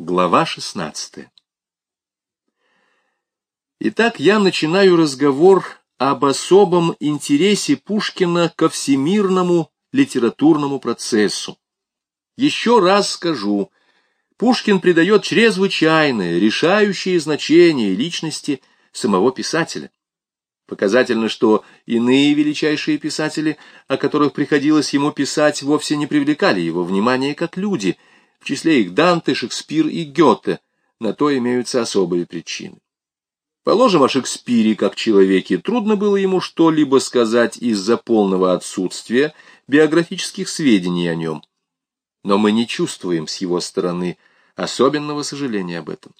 Глава 16 Итак, я начинаю разговор об особом интересе Пушкина ко всемирному литературному процессу. Еще раз скажу, Пушкин придает чрезвычайное, решающее значение личности самого писателя. Показательно, что иные величайшие писатели, о которых приходилось ему писать, вовсе не привлекали его внимания как люди – в числе их Данте, Шекспир и Гёте, на то имеются особые причины. Положим, о Шекспире как человеке трудно было ему что-либо сказать из-за полного отсутствия биографических сведений о нем. Но мы не чувствуем с его стороны особенного сожаления об этом.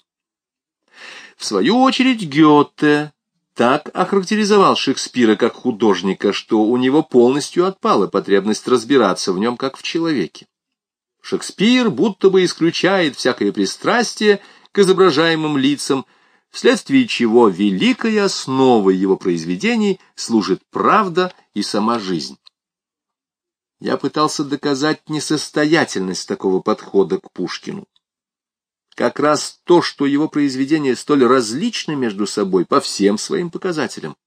В свою очередь Гёте так охарактеризовал Шекспира как художника, что у него полностью отпала потребность разбираться в нем как в человеке. Шекспир будто бы исключает всякое пристрастие к изображаемым лицам, вследствие чего великой основой его произведений служит правда и сама жизнь. Я пытался доказать несостоятельность такого подхода к Пушкину. Как раз то, что его произведения столь различны между собой по всем своим показателям,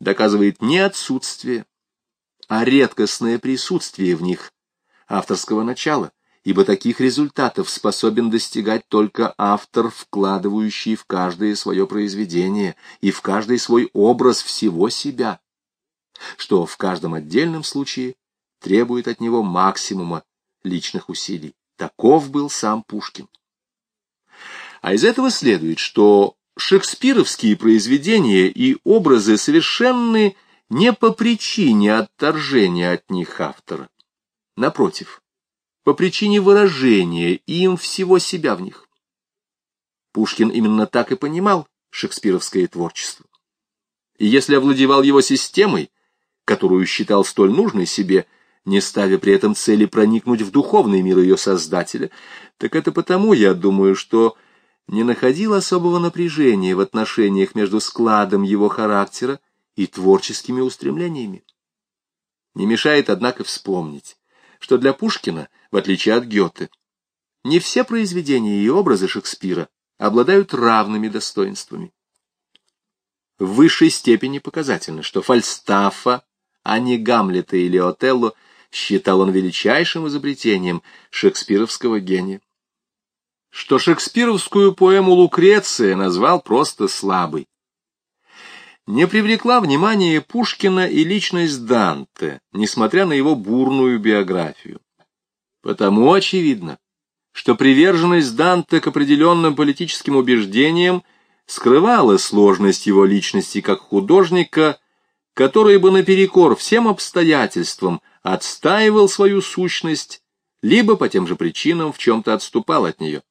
доказывает не отсутствие, а редкостное присутствие в них авторского начала, ибо таких результатов способен достигать только автор, вкладывающий в каждое свое произведение и в каждый свой образ всего себя, что в каждом отдельном случае требует от него максимума личных усилий. Таков был сам Пушкин. А из этого следует, что шекспировские произведения и образы совершенны не по причине отторжения от них автора, Напротив, по причине выражения им всего себя в них. Пушкин именно так и понимал шекспировское творчество. И если овладевал его системой, которую считал столь нужной себе, не ставя при этом цели проникнуть в духовный мир ее создателя, так это потому, я думаю, что не находил особого напряжения в отношениях между складом его характера и творческими устремлениями. Не мешает, однако, вспомнить, что для Пушкина, в отличие от Гёте, не все произведения и образы Шекспира обладают равными достоинствами. В высшей степени показательно, что Фальстафа, а не Гамлета или Отелло, считал он величайшим изобретением шекспировского гения. Что шекспировскую поэму «Лукреция» назвал просто слабой не привлекла внимание Пушкина и личность Данте, несмотря на его бурную биографию. Потому очевидно, что приверженность Данте к определенным политическим убеждениям скрывала сложность его личности как художника, который бы наперекор всем обстоятельствам отстаивал свою сущность, либо по тем же причинам в чем-то отступал от нее.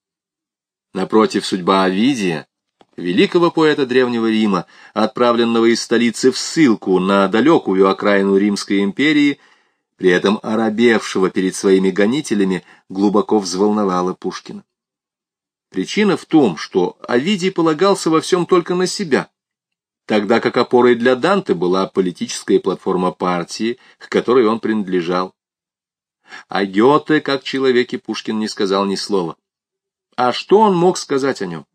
Напротив, судьба Овидия великого поэта Древнего Рима, отправленного из столицы в ссылку на далекую окраину Римской империи, при этом оробевшего перед своими гонителями, глубоко взволновала Пушкина. Причина в том, что Овидий полагался во всем только на себя, тогда как опорой для Данте была политическая платформа партии, к которой он принадлежал. О Гёте, как человеке, Пушкин не сказал ни слова. А что он мог сказать о нем?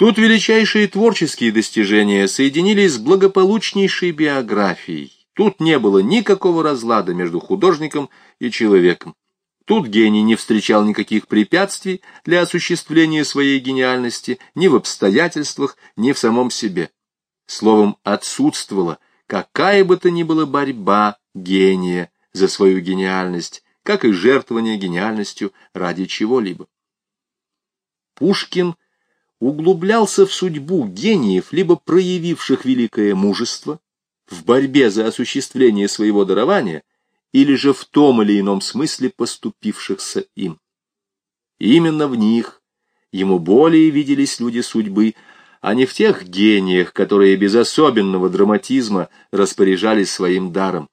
Тут величайшие творческие достижения соединились с благополучнейшей биографией. Тут не было никакого разлада между художником и человеком. Тут гений не встречал никаких препятствий для осуществления своей гениальности ни в обстоятельствах, ни в самом себе. Словом, отсутствовала какая бы то ни была борьба гения за свою гениальность, как и жертвование гениальностью ради чего-либо. Пушкин углублялся в судьбу гениев, либо проявивших великое мужество в борьбе за осуществление своего дарования, или же в том или ином смысле поступившихся им. Именно в них ему более виделись люди судьбы, а не в тех гениях, которые без особенного драматизма распоряжались своим даром.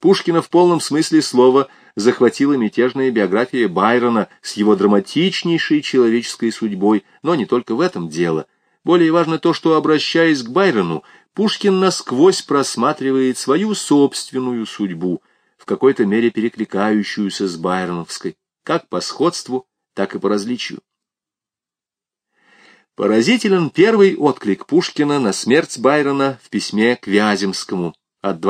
Пушкина в полном смысле слова захватила мятежная биография Байрона с его драматичнейшей человеческой судьбой, но не только в этом дело. Более важно то, что, обращаясь к Байрону, Пушкин насквозь просматривает свою собственную судьбу, в какой-то мере перекликающуюся с байроновской, как по сходству, так и по различию. Поразителен первый отклик Пушкина на смерть Байрона в письме к Вяземскому от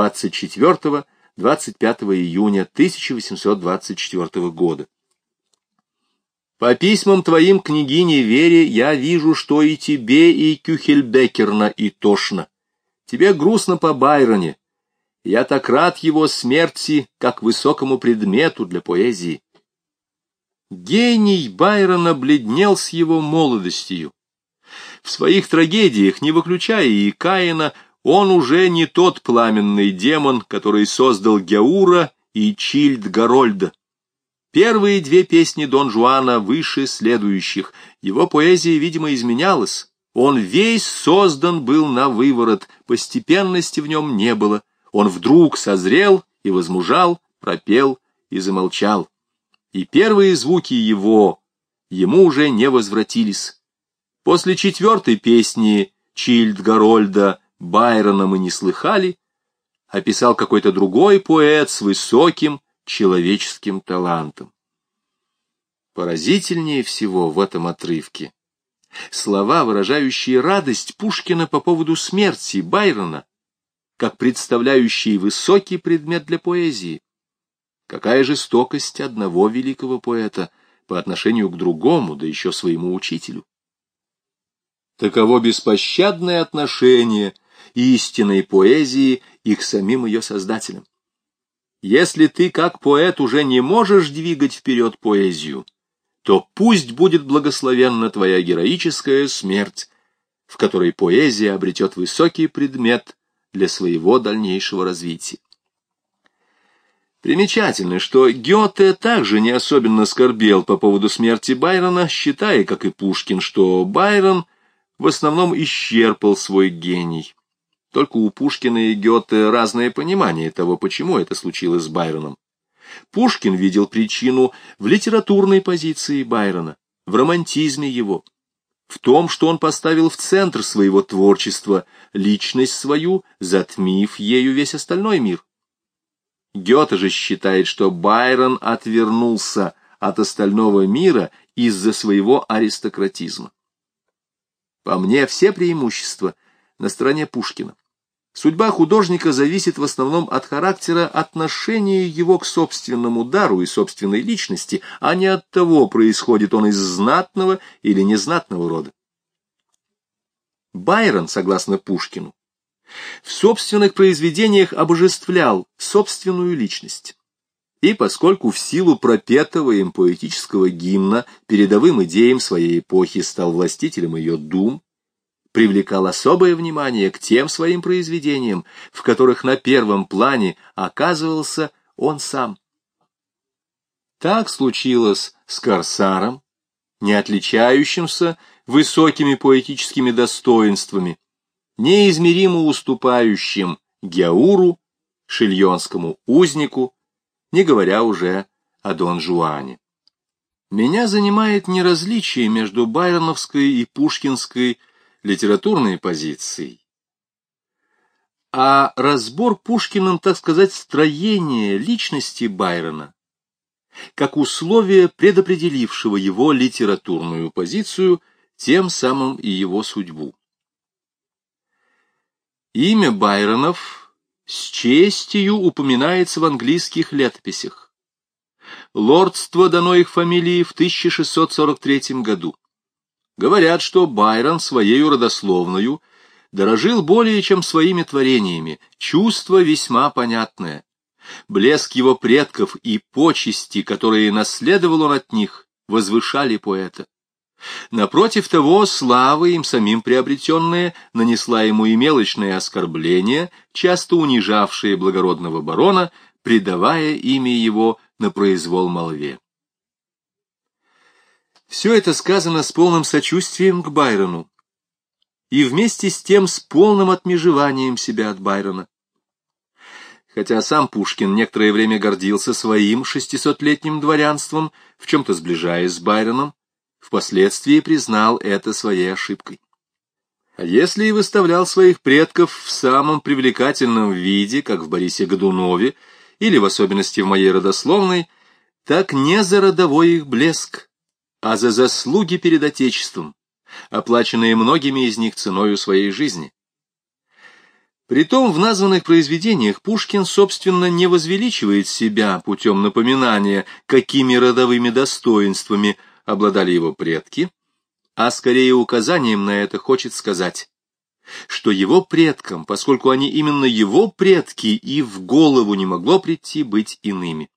24-25 июня 1824 года. По письмам твоим княгине Вере я вижу, что и тебе, и Кюхельбекерна, и тошно. Тебе грустно по Байроне. Я так рад его смерти, как высокому предмету для поэзии. Гений Байрона бледнел с его молодостью. В своих трагедиях, не выключая и Каина, он уже не тот пламенный демон, который создал Геура и Чильд Гарольда. Первые две песни Дон Жуана выше следующих. Его поэзия, видимо, изменялась. Он весь создан был на выворот, постепенности в нем не было. Он вдруг созрел и возмужал, пропел и замолчал. И первые звуки его ему уже не возвратились. После четвертой песни Чильд Гарольда Байрона мы не слыхали, описал какой-то другой поэт с высоким человеческим талантом. Поразительнее всего в этом отрывке слова, выражающие радость Пушкина по поводу смерти Байрона, как представляющие высокий предмет для поэзии. Какая жестокость одного великого поэта по отношению к другому, да еще своему учителю. Таково беспощадное отношение истинной поэзии и к самим ее создателям. Если ты, как поэт, уже не можешь двигать вперед поэзию, то пусть будет благословенна твоя героическая смерть, в которой поэзия обретет высокий предмет для своего дальнейшего развития. Примечательно, что Гёте также не особенно скорбел по поводу смерти Байрона, считая, как и Пушкин, что Байрон — в основном исчерпал свой гений. Только у Пушкина и Гёте разное понимание того, почему это случилось с Байроном. Пушкин видел причину в литературной позиции Байрона, в романтизме его, в том, что он поставил в центр своего творчества личность свою, затмив ею весь остальной мир. Гёте же считает, что Байрон отвернулся от остального мира из-за своего аристократизма. По мне, все преимущества на стороне Пушкина. Судьба художника зависит в основном от характера отношения его к собственному дару и собственной личности, а не от того, происходит он из знатного или незнатного рода. Байрон, согласно Пушкину, в собственных произведениях обожествлял собственную личность. И поскольку в силу пропетого им поэтического гимна передовым идеям своей эпохи стал властителем ее дум, привлекал особое внимание к тем своим произведениям, в которых на первом плане оказывался он сам. Так случилось с Корсаром, не отличающимся высокими поэтическими достоинствами, неизмеримо уступающим Геауру, шильонскому узнику, не говоря уже о Дон Жуане. Меня занимает не различие между байроновской и пушкинской литературной позицией, а разбор Пушкиным, так сказать, строения личности Байрона, как условие, предопределившего его литературную позицию, тем самым и его судьбу. Имя Байронов с честью упоминается в английских летописях. Лордство дано их фамилии в 1643 году. Говорят, что Байрон своей родословною дорожил более, чем своими творениями, чувство весьма понятное. Блеск его предков и почести, которые наследовал он от них, возвышали поэта. Напротив того, слава им самим приобретенная нанесла ему и мелочные оскорбления, часто унижавшие благородного барона, предавая имя его на произвол молве. Все это сказано с полным сочувствием к Байрону и вместе с тем с полным отмежеванием себя от Байрона. Хотя сам Пушкин некоторое время гордился своим шестисотлетним дворянством, в чем-то сближаясь с Байроном, впоследствии признал это своей ошибкой. А если и выставлял своих предков в самом привлекательном виде, как в Борисе Годунове, или в особенности в моей родословной, так не за родовой их блеск, а за заслуги перед Отечеством, оплаченные многими из них ценою своей жизни. Притом в названных произведениях Пушкин, собственно, не возвеличивает себя путем напоминания, какими родовыми достоинствами обладали его предки, а скорее указанием на это хочет сказать, что его предкам, поскольку они именно его предки, и в голову не могло прийти быть иными.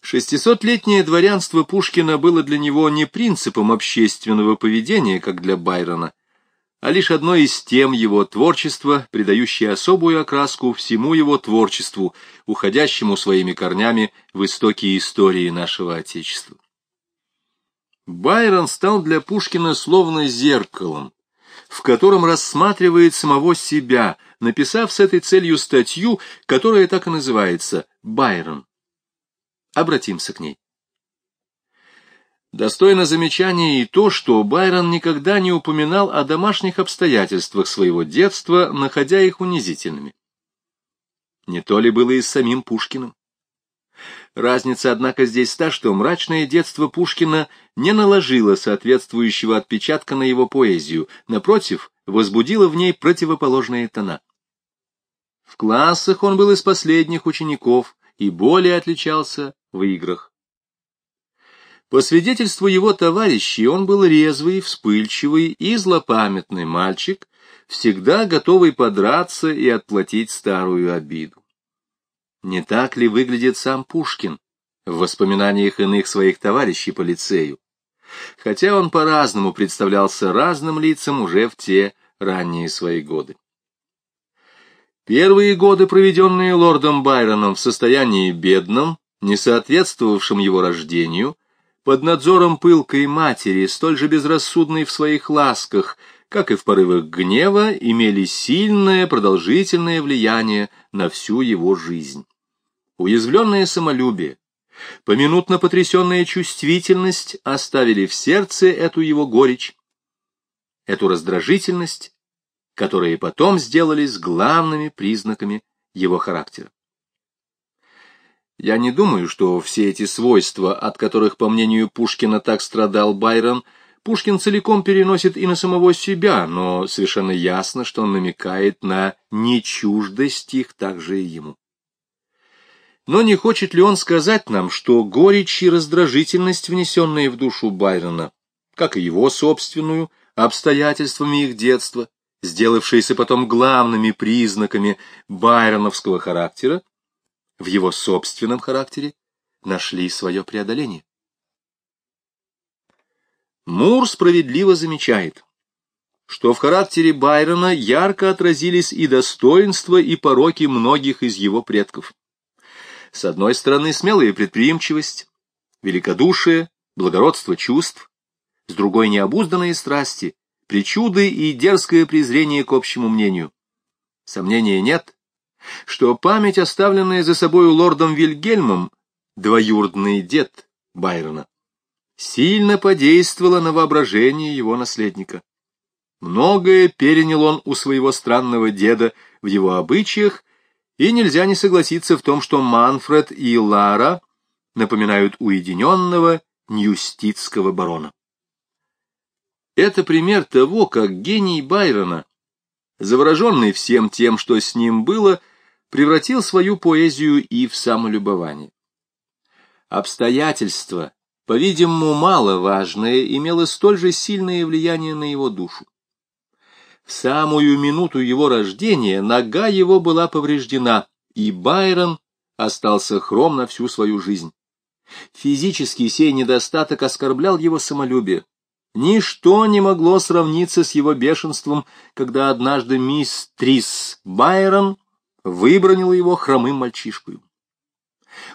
Шестисотлетнее дворянство Пушкина было для него не принципом общественного поведения, как для Байрона, а лишь одной из тем его творчества, придающей особую окраску всему его творчеству, уходящему своими корнями в истоки истории нашего Отечества. Байрон стал для Пушкина словно зеркалом, в котором рассматривает самого себя, написав с этой целью статью, которая так и называется «Байрон». Обратимся к ней. Достойно замечания и то, что Байрон никогда не упоминал о домашних обстоятельствах своего детства, находя их унизительными. Не то ли было и с самим Пушкиным? Разница, однако, здесь та, что мрачное детство Пушкина не наложило соответствующего отпечатка на его поэзию, напротив, возбудило в ней противоположные тона. В классах он был из последних учеников и более отличался в играх. По свидетельству его товарищей, он был резвый, вспыльчивый и злопамятный мальчик, всегда готовый подраться и отплатить старую обиду. Не так ли выглядит сам Пушкин в воспоминаниях иных своих товарищей по лицею? Хотя он по-разному представлялся разным лицам уже в те ранние свои годы. Первые годы, проведенные лордом Байроном в состоянии бедном, не соответствовавшем его рождению, под надзором пылкой матери, столь же безрассудной в своих ласках, как и в порывах гнева, имели сильное продолжительное влияние на всю его жизнь. Уязвленное самолюбие, поминутно потрясенная чувствительность оставили в сердце эту его горечь, эту раздражительность, которые потом сделались главными признаками его характера. Я не думаю, что все эти свойства, от которых, по мнению Пушкина, так страдал Байрон, Пушкин целиком переносит и на самого себя, но совершенно ясно, что он намекает на нечуждость их также и ему. Но не хочет ли он сказать нам, что горечь и раздражительность, внесенные в душу Байрона, как и его собственную, обстоятельствами их детства, сделавшиеся потом главными признаками байроновского характера, в его собственном характере нашли свое преодоление. Мур справедливо замечает, что в характере Байрона ярко отразились и достоинства, и пороки многих из его предков. С одной стороны, смелая предприимчивость, великодушие, благородство чувств, с другой — необузданные страсти, причуды и дерзкое презрение к общему мнению. Сомнения нет, что память, оставленная за собою лордом Вильгельмом, двоюродный дед Байрона, сильно подействовала на воображение его наследника. Многое перенял он у своего странного деда в его обычаях, и нельзя не согласиться в том, что Манфред и Лара напоминают уединенного ньюститского барона. Это пример того, как гений Байрона, завороженный всем тем, что с ним было, превратил свою поэзию и в самолюбование. Обстоятельства, по-видимому, маловажное, имело столь же сильное влияние на его душу. В самую минуту его рождения нога его была повреждена, и Байрон остался хром на всю свою жизнь. Физический сей недостаток оскорблял его самолюбие. Ничто не могло сравниться с его бешенством, когда однажды мисс Трис Байрон выбронила его хромым мальчишкой.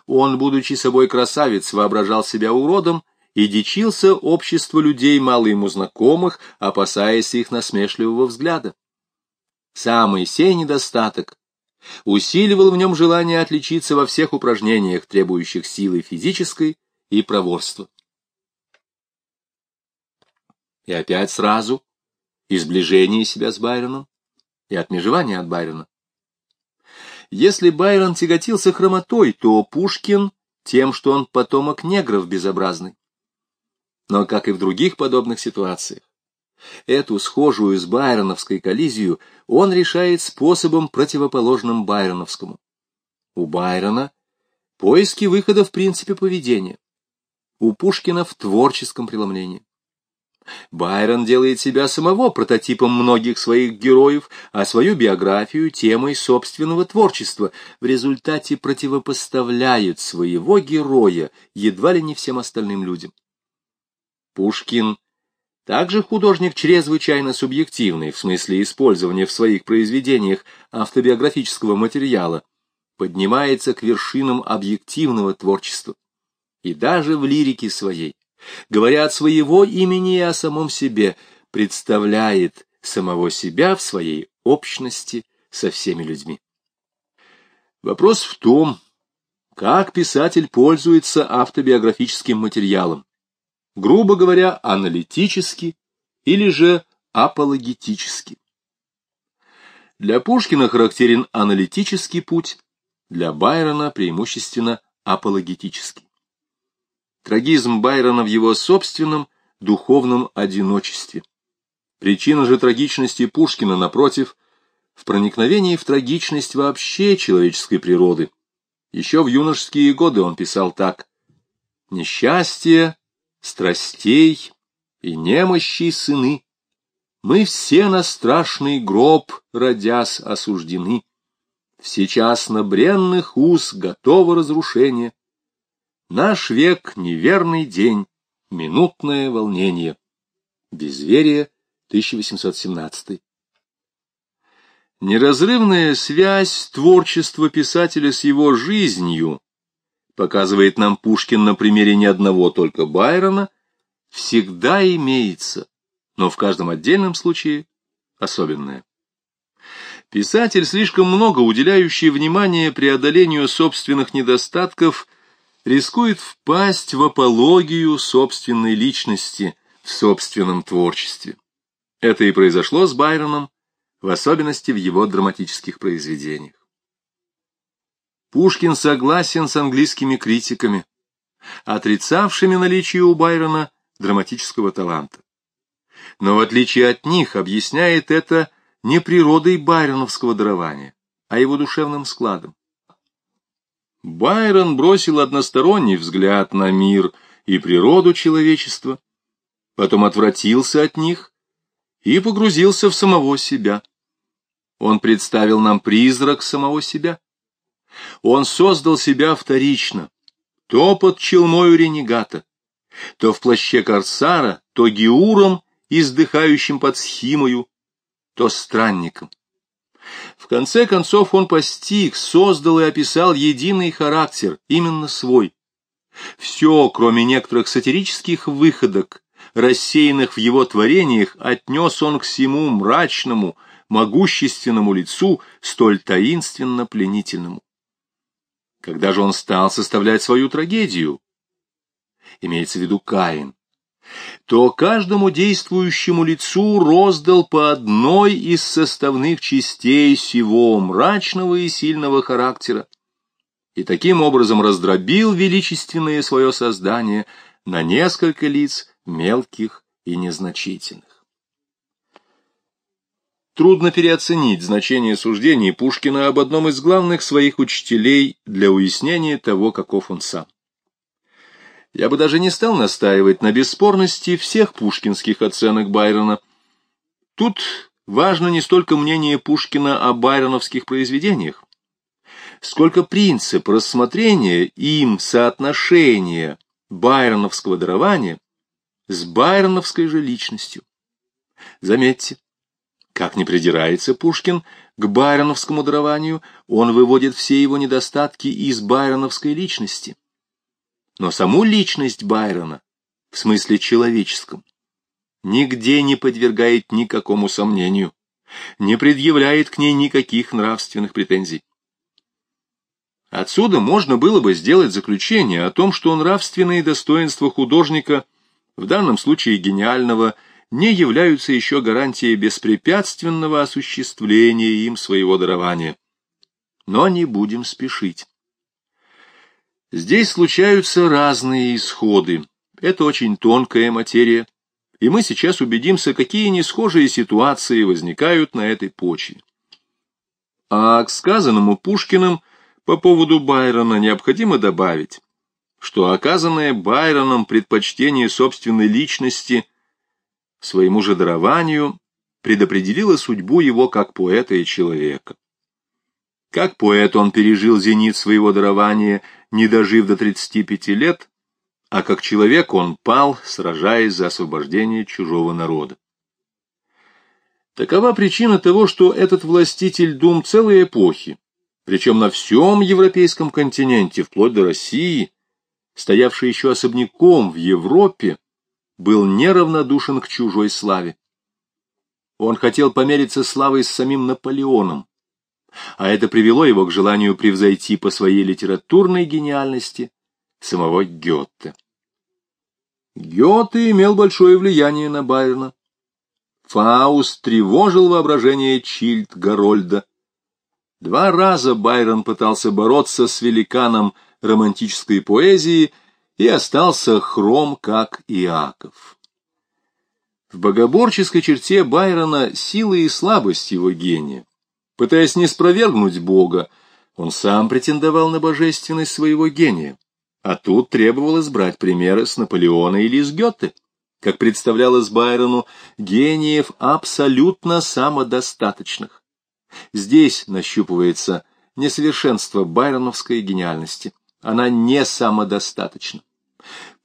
Он, будучи собой красавец, воображал себя уродом и дичился общество людей, мало ему знакомых, опасаясь их насмешливого взгляда. Самый сей недостаток усиливал в нем желание отличиться во всех упражнениях, требующих силы физической и проворства. И опять сразу и сближение себя с Байроном, и отмежевание от Байрона. Если Байрон тяготился хромотой, то Пушкин тем, что он потомок негров безобразный. Но, как и в других подобных ситуациях, эту схожую с байроновской коллизию он решает способом, противоположным байроновскому. У Байрона поиски выхода в принципе поведения, у Пушкина в творческом преломлении. Байрон делает себя самого прототипом многих своих героев, а свою биографию темой собственного творчества, в результате противопоставляет своего героя едва ли не всем остальным людям. Пушкин также художник чрезвычайно субъективный в смысле использования в своих произведениях автобиографического материала, поднимается к вершинам объективного творчества. И даже в лирике своей говоря от своего имени и о самом себе, представляет самого себя в своей общности со всеми людьми. Вопрос в том, как писатель пользуется автобиографическим материалом, грубо говоря, аналитически или же апологетически. Для Пушкина характерен аналитический путь, для Байрона преимущественно апологетический. Трагизм Байрона в его собственном духовном одиночестве. Причина же трагичности Пушкина, напротив, в проникновении в трагичность вообще человеческой природы. Еще в юношеские годы он писал так. «Несчастье, страстей и немощи сыны, мы все на страшный гроб, родясь, осуждены. Сейчас на бренных уз готово разрушение, Наш век — неверный день, минутное волнение. Безверие, 1817. Неразрывная связь творчества писателя с его жизнью, показывает нам Пушкин на примере не одного только Байрона, всегда имеется, но в каждом отдельном случае особенное. Писатель, слишком много уделяющий внимание преодолению собственных недостатков, рискует впасть в апологию собственной личности в собственном творчестве. Это и произошло с Байроном, в особенности в его драматических произведениях. Пушкин согласен с английскими критиками, отрицавшими наличие у Байрона драматического таланта. Но в отличие от них объясняет это не природой байроновского дарования, а его душевным складом. Байрон бросил односторонний взгляд на мир и природу человечества, потом отвратился от них и погрузился в самого себя. Он представил нам призрак самого себя. Он создал себя вторично, то под челмою ренегата, то в плаще корсара, то геуром, издыхающим под схимою, то странником. В конце концов он постиг, создал и описал единый характер, именно свой. Все, кроме некоторых сатирических выходок, рассеянных в его творениях, отнес он к всему мрачному, могущественному лицу, столь таинственно пленительному. Когда же он стал составлять свою трагедию? Имеется в виду Каин то каждому действующему лицу роздал по одной из составных частей сего мрачного и сильного характера, и таким образом раздробил величественное свое создание на несколько лиц мелких и незначительных. Трудно переоценить значение суждений Пушкина об одном из главных своих учителей для уяснения того, каков он сам. Я бы даже не стал настаивать на бесспорности всех пушкинских оценок Байрона. Тут важно не столько мнение Пушкина о байроновских произведениях, сколько принцип рассмотрения им соотношения байроновского дарования с байроновской же личностью. Заметьте, как не придирается Пушкин к байроновскому дарованию, он выводит все его недостатки из байроновской личности но саму личность Байрона, в смысле человеческом, нигде не подвергает никакому сомнению, не предъявляет к ней никаких нравственных претензий. Отсюда можно было бы сделать заключение о том, что нравственные достоинства художника, в данном случае гениального, не являются еще гарантией беспрепятственного осуществления им своего дарования. Но не будем спешить. Здесь случаются разные исходы. Это очень тонкая материя, и мы сейчас убедимся, какие несхожие ситуации возникают на этой почве. А к сказанному Пушкиным по поводу Байрона необходимо добавить, что оказанное Байроном предпочтение собственной личности своему же дарованию предопределило судьбу его как поэта и человека. Как поэт он пережил зенит своего дарования, не дожив до 35 лет, а как человек он пал, сражаясь за освобождение чужого народа. Такова причина того, что этот властитель дум целой эпохи, причем на всем европейском континенте, вплоть до России, стоявший еще особняком в Европе, был неравнодушен к чужой славе. Он хотел помериться славой с самим Наполеоном, а это привело его к желанию превзойти по своей литературной гениальности самого Гёте. Гёте имел большое влияние на Байрона. Фауст тревожил воображение Чильд Гарольда. Два раза Байрон пытался бороться с великаном романтической поэзии и остался хром, как Иаков. В богоборческой черте Байрона сила и слабость его гения. Пытаясь не спровергнуть Бога, он сам претендовал на божественность своего гения. А тут требовалось брать примеры с Наполеона или с Гёте. Как представлялось Байрону, гениев абсолютно самодостаточных. Здесь нащупывается несовершенство байроновской гениальности. Она не самодостаточна.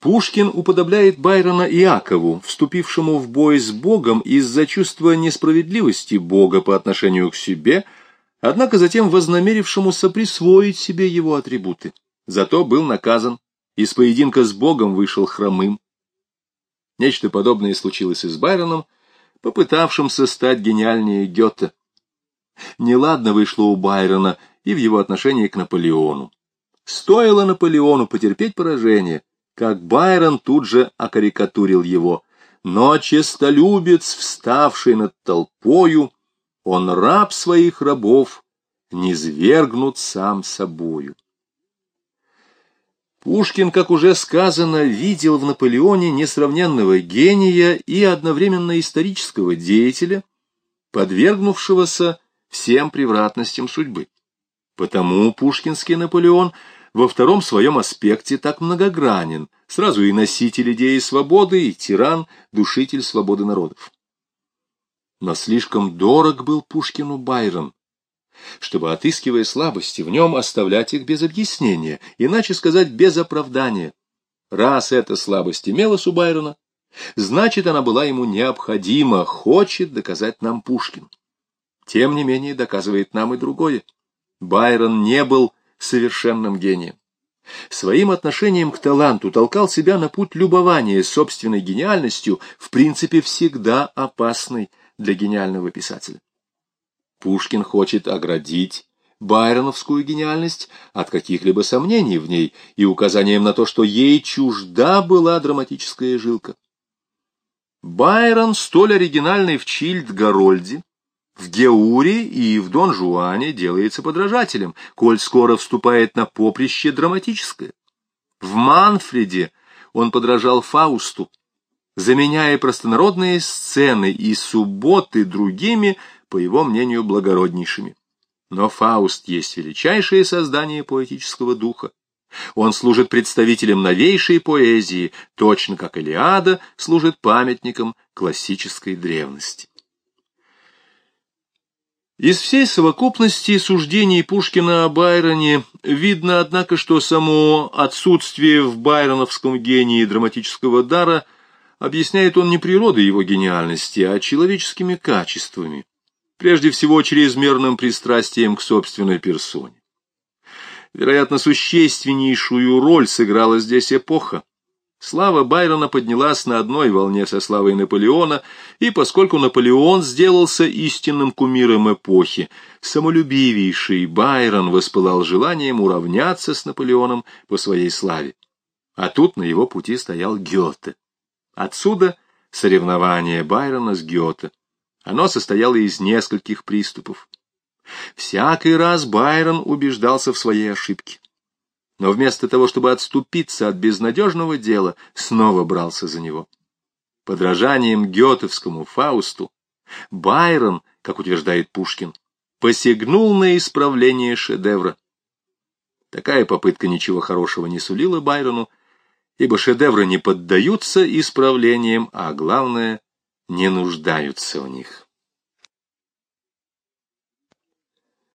Пушкин уподобляет Байрона Иакову, вступившему в бой с Богом из-за чувства несправедливости Бога по отношению к себе, однако затем вознамерившемуся присвоить себе его атрибуты. Зато был наказан, из поединка с Богом вышел хромым. Нечто подобное случилось и с Байроном, попытавшимся стать гениальнее Гёте. Неладно вышло у Байрона и в его отношении к Наполеону. Стоило Наполеону потерпеть поражение, как Байрон тут же окарикатурил его. Но честолюбец, вставший над толпою, он раб своих рабов, не свергнут сам собою. Пушкин, как уже сказано, видел в Наполеоне несравненного гения и одновременно исторического деятеля, подвергнувшегося всем превратностям судьбы. Потому пушкинский Наполеон во втором своем аспекте так многогранен, сразу и носитель идеи свободы, и тиран, душитель свободы народов. Но слишком дорог был Пушкину Байрон, чтобы, отыскивая слабости, в нем оставлять их без объяснения, иначе сказать, без оправдания. Раз эта слабость имелась у Байрона, значит, она была ему необходима, хочет доказать нам Пушкин. Тем не менее, доказывает нам и другое. Байрон не был совершенным гением. Своим отношением к таланту толкал себя на путь любования собственной гениальностью, в принципе, всегда опасной для гениального писателя. Пушкин хочет оградить байроновскую гениальность от каких-либо сомнений в ней и указанием на то, что ей чужда была драматическая жилка. Байрон, столь оригинальный в Чильд-Гарольде, в Геуре и в Дон Жуане делается подражателем, коль скоро вступает на поприще драматическое. В Манфреде он подражал Фаусту, заменяя простонародные сцены и субботы другими, по его мнению, благороднейшими. Но Фауст есть величайшее создание поэтического духа. Он служит представителем новейшей поэзии, точно как Илиада служит памятником классической древности. Из всей совокупности суждений Пушкина о Байроне видно, однако, что само отсутствие в байроновском гении драматического дара объясняет он не природой его гениальности, а человеческими качествами, прежде всего чрезмерным пристрастием к собственной персоне. Вероятно, существеннейшую роль сыграла здесь эпоха, Слава Байрона поднялась на одной волне со славой Наполеона, и поскольку Наполеон сделался истинным кумиром эпохи, самолюбивейший Байрон воспылал желанием уравняться с Наполеоном по своей славе. А тут на его пути стоял Гёте. Отсюда соревнование Байрона с Гёте. Оно состояло из нескольких приступов. Всякий раз Байрон убеждался в своей ошибке. Но вместо того, чтобы отступиться от безнадежного дела, снова брался за него. Подражанием гетовскому Фаусту Байрон, как утверждает Пушкин, посягнул на исправление шедевра. Такая попытка ничего хорошего не сулила Байрону, ибо шедевры не поддаются исправлениям, а главное, не нуждаются в них.